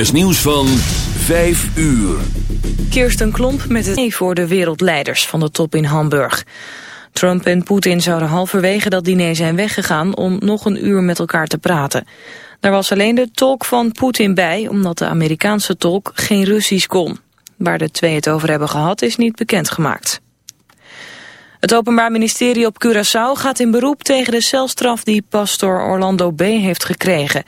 is nieuws van 5 uur. Kirsten Klomp met het nee voor de wereldleiders van de top in Hamburg. Trump en Poetin zouden halverwege dat diner zijn weggegaan om nog een uur met elkaar te praten. Daar was alleen de tolk van Poetin bij, omdat de Amerikaanse tolk geen Russisch kon. Waar de twee het over hebben gehad is niet bekendgemaakt. Het Openbaar Ministerie op Curaçao gaat in beroep tegen de celstraf die pastor Orlando B. heeft gekregen.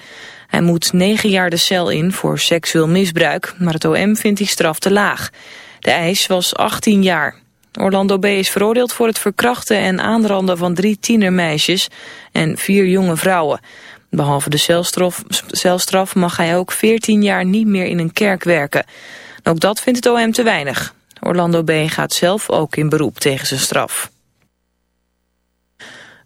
Hij moet negen jaar de cel in voor seksueel misbruik, maar het OM vindt die straf te laag. De eis was 18 jaar. Orlando B. is veroordeeld voor het verkrachten en aanranden van drie tienermeisjes en vier jonge vrouwen. Behalve de celstraf, celstraf mag hij ook 14 jaar niet meer in een kerk werken. Ook dat vindt het OM te weinig. Orlando B. gaat zelf ook in beroep tegen zijn straf.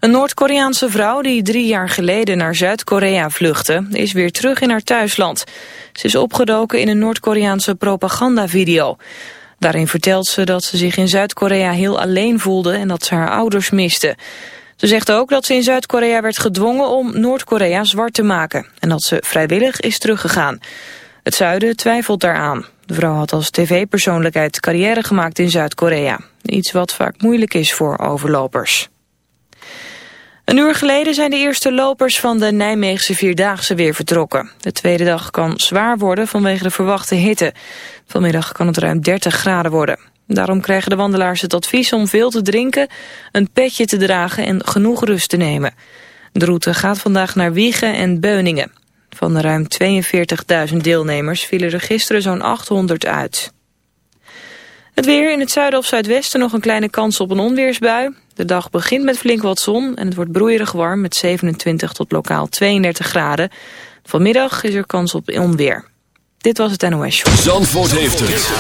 Een Noord-Koreaanse vrouw die drie jaar geleden naar Zuid-Korea vluchtte... is weer terug in haar thuisland. Ze is opgedoken in een Noord-Koreaanse propagandavideo. Daarin vertelt ze dat ze zich in Zuid-Korea heel alleen voelde... en dat ze haar ouders miste. Ze zegt ook dat ze in Zuid-Korea werd gedwongen om Noord-Korea zwart te maken... en dat ze vrijwillig is teruggegaan. Het zuiden twijfelt daaraan. De vrouw had als tv-persoonlijkheid carrière gemaakt in Zuid-Korea. Iets wat vaak moeilijk is voor overlopers. Een uur geleden zijn de eerste lopers van de Nijmeegse Vierdaagse weer vertrokken. De tweede dag kan zwaar worden vanwege de verwachte hitte. Vanmiddag kan het ruim 30 graden worden. Daarom krijgen de wandelaars het advies om veel te drinken, een petje te dragen en genoeg rust te nemen. De route gaat vandaag naar Wiegen en Beuningen. Van de ruim 42.000 deelnemers vielen er gisteren zo'n 800 uit. Het weer in het zuiden of zuidwesten nog een kleine kans op een onweersbui. De dag begint met flink wat zon en het wordt broeierig warm met 27 tot lokaal 32 graden. Vanmiddag is er kans op onweer. Dit was het NOS. Zandvoort heeft het.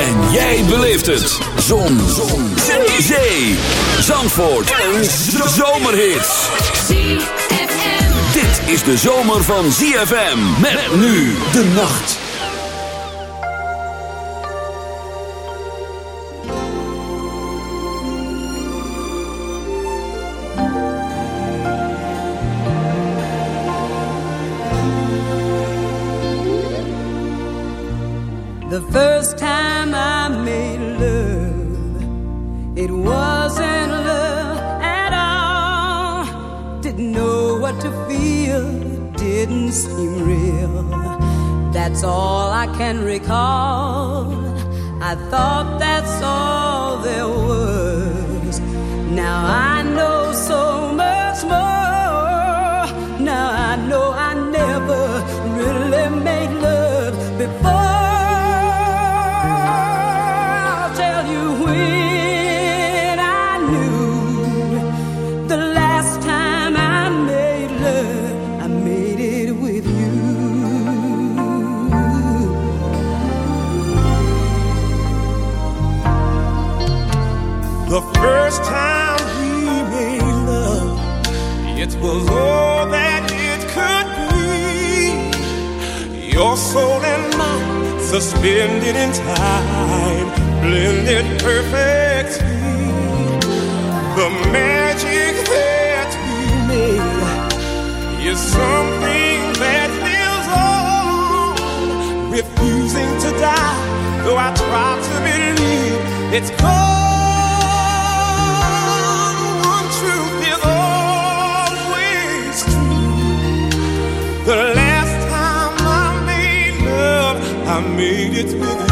En jij beleeft het. Zon. zon. Zee. Zandvoort. Een zomerhit. Dit is de zomer van ZFM. Met nu de nacht. Seem real. That's all I can recall. I thought that's all there was. All that it could be. Your soul and mine suspended in time, blended perfectly. The magic that we made is something that lives on, refusing to die. Though I try to believe it's gone. Made it with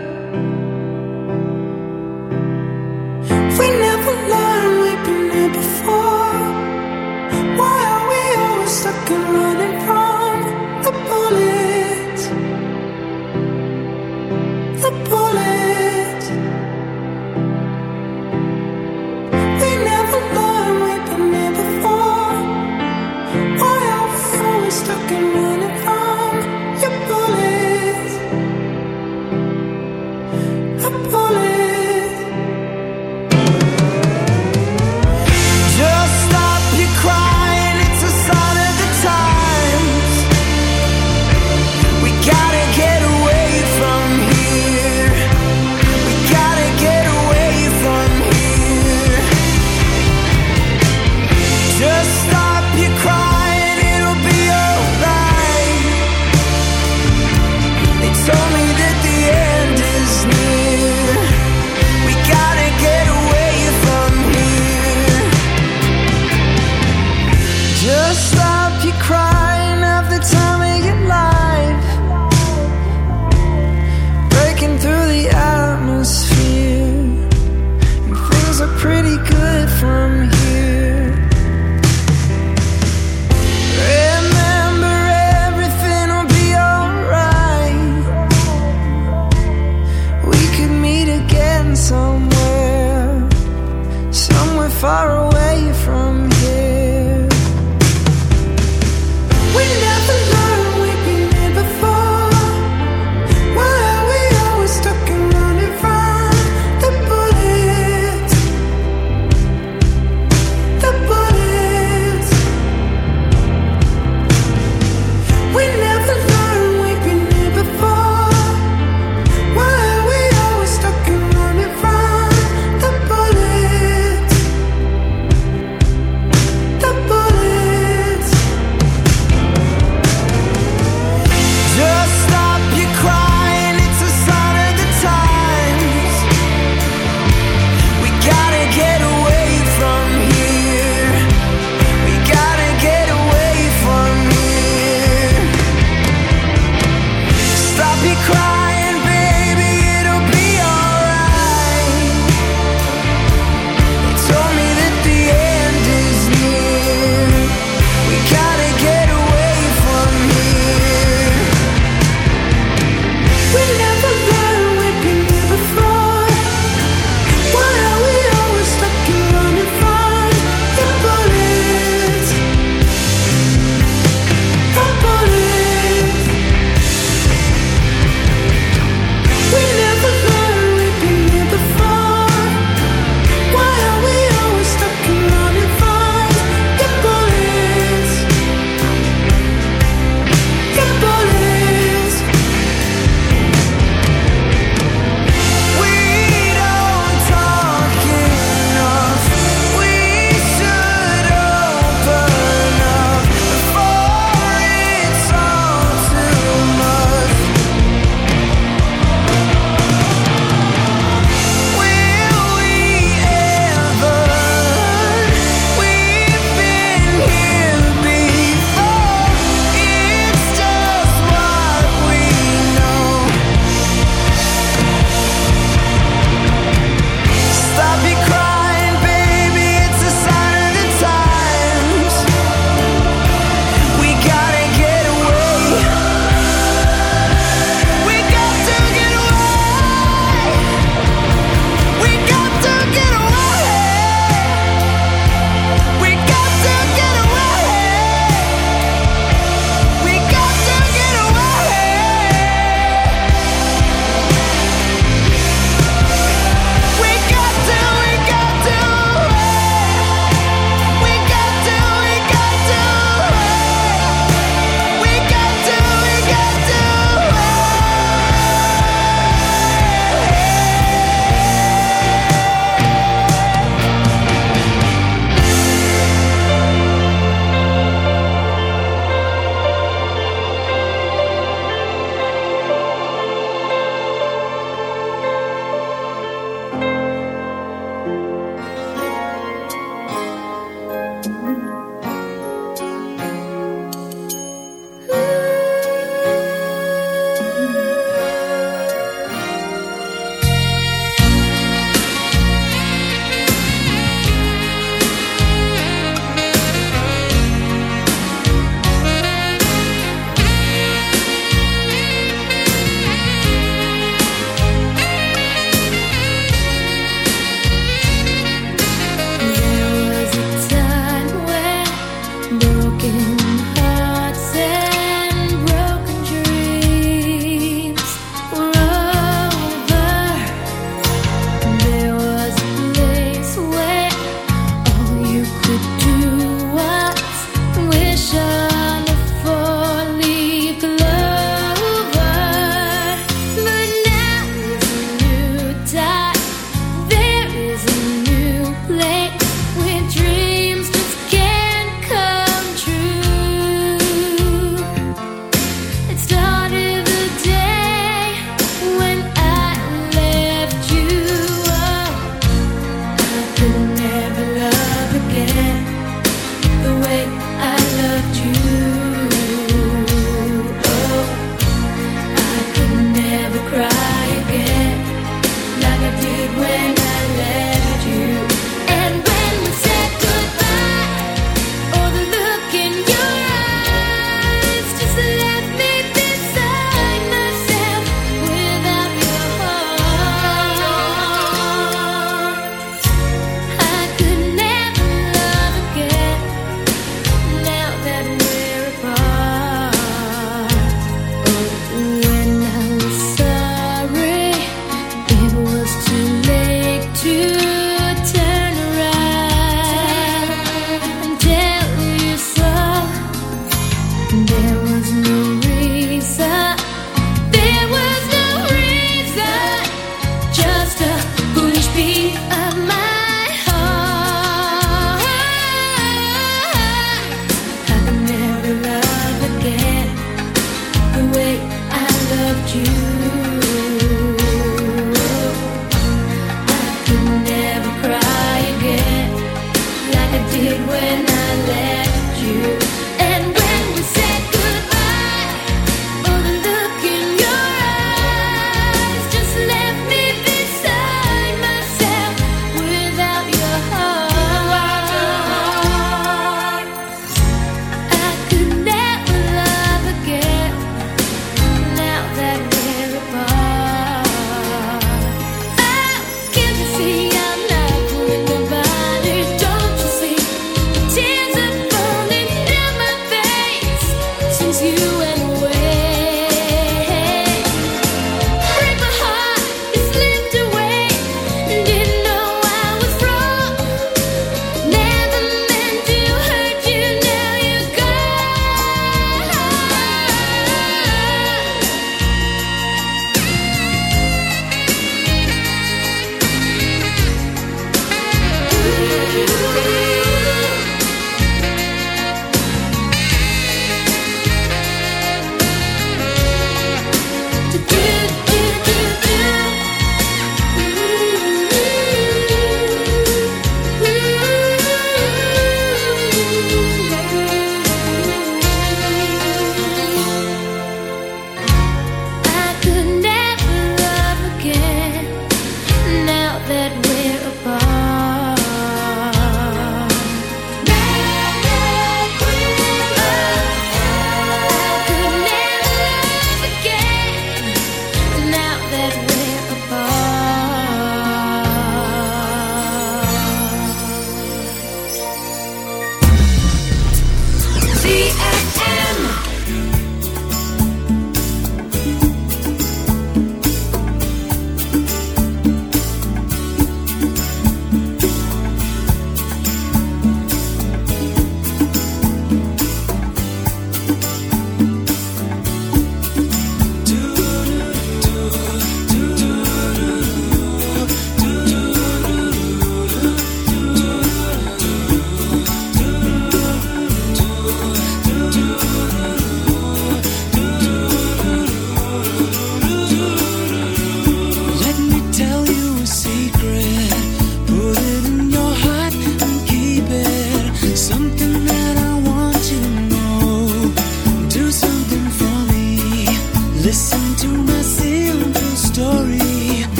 stop you crying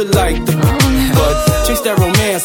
you like the but chicks that romance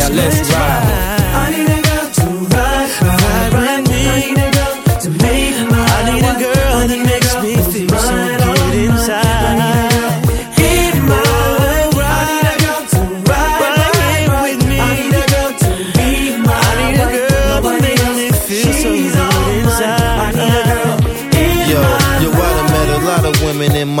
Now let's ride. I need a girl to ride, ride, ride. A girl to make my I need a girl that makes me feel so good inside. I need a girl in my life. I need a girl to ride, ride, ride. with me. I need a girl to be my I need a girl that makes me feel so good inside. I need a girl in my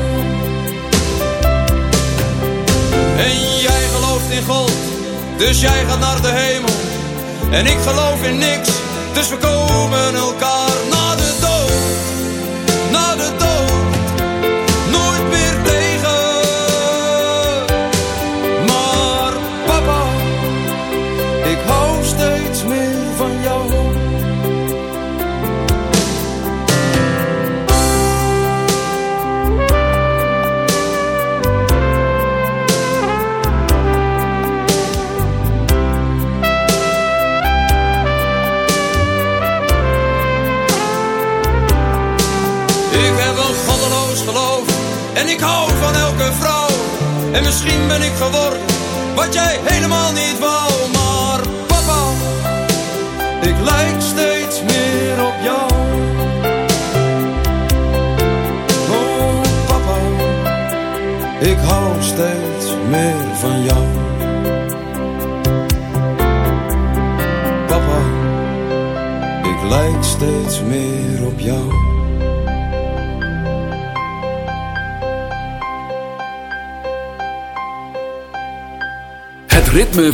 En jij gelooft in God, dus jij gaat naar de hemel. En ik geloof in niks, dus we komen elkaar na de dood. Na de dood,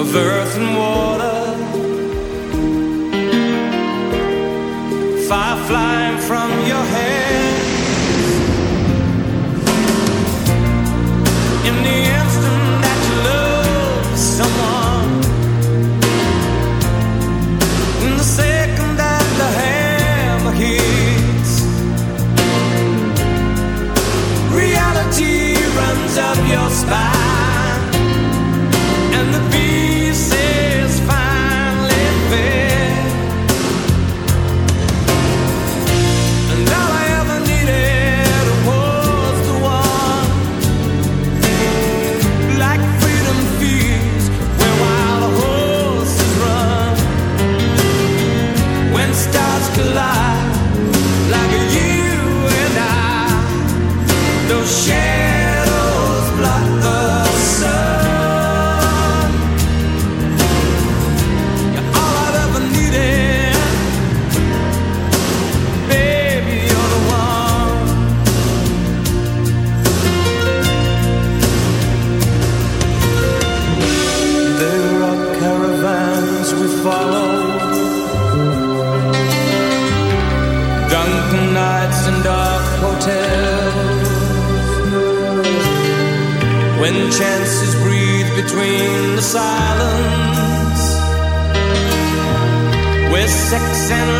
Of earth and water, fire the silence, where sex and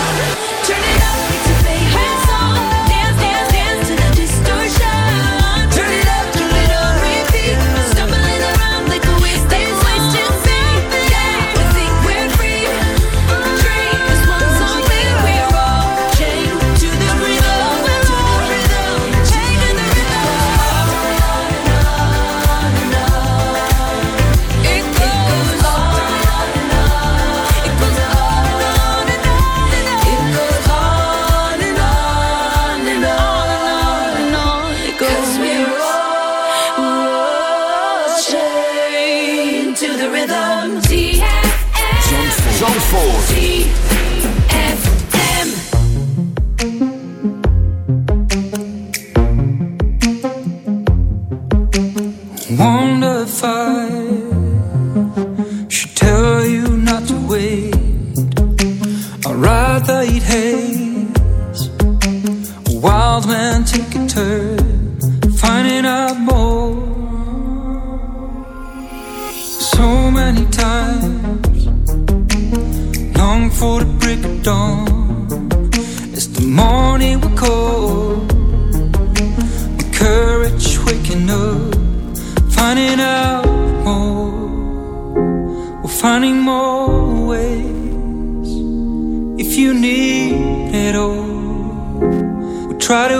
So many times, long for the break of dawn. It's the morning we call. My courage waking up finding out more. We're finding more ways. If you need it all, we try to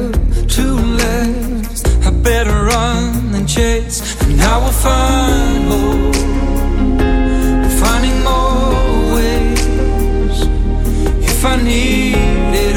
never built to. I better run than chase, and I will find more. Finding more ways. If I need it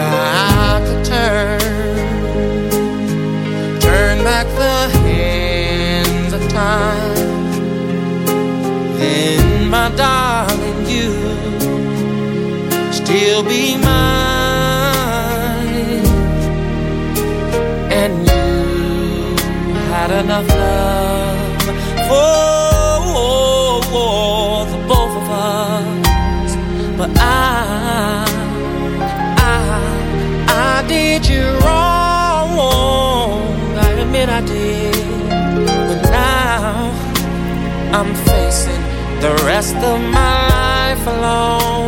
I could turn, turn back the hands of time, then my darling, you still be mine, and you had enough love for the both of us, but I. I did you wrong. I admit I did. But now I'm facing the rest of my life alone.